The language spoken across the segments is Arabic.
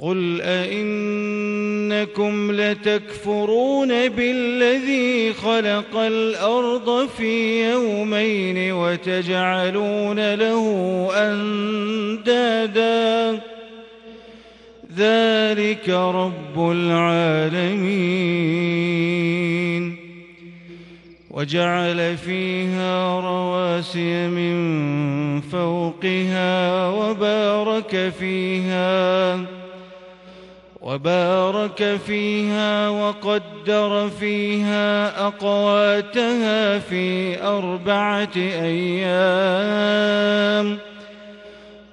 قل أئنكم لتكفرون بالذي خلق الأرض في يومين وتجعلون له أندادا ذلك رب العالمين وجعل فيها رواسي من فوقها وبارك فيها وبارك فيها وقدر فيها أقواتها في أربعة أيام.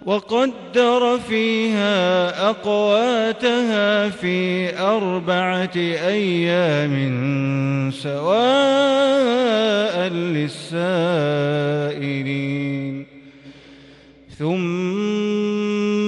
وقدر فيها أقواتها في أربعة أيام سواء للسائلين. ثم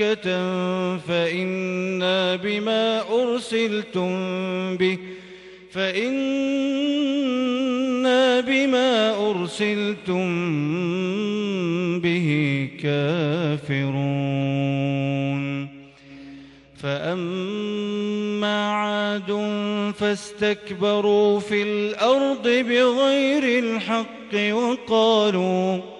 ملائكة فإنا بما أرسلتم به فإنا بما أرسلتم به كافرون فأما عاد فاستكبروا في الأرض بغير الحق وقالوا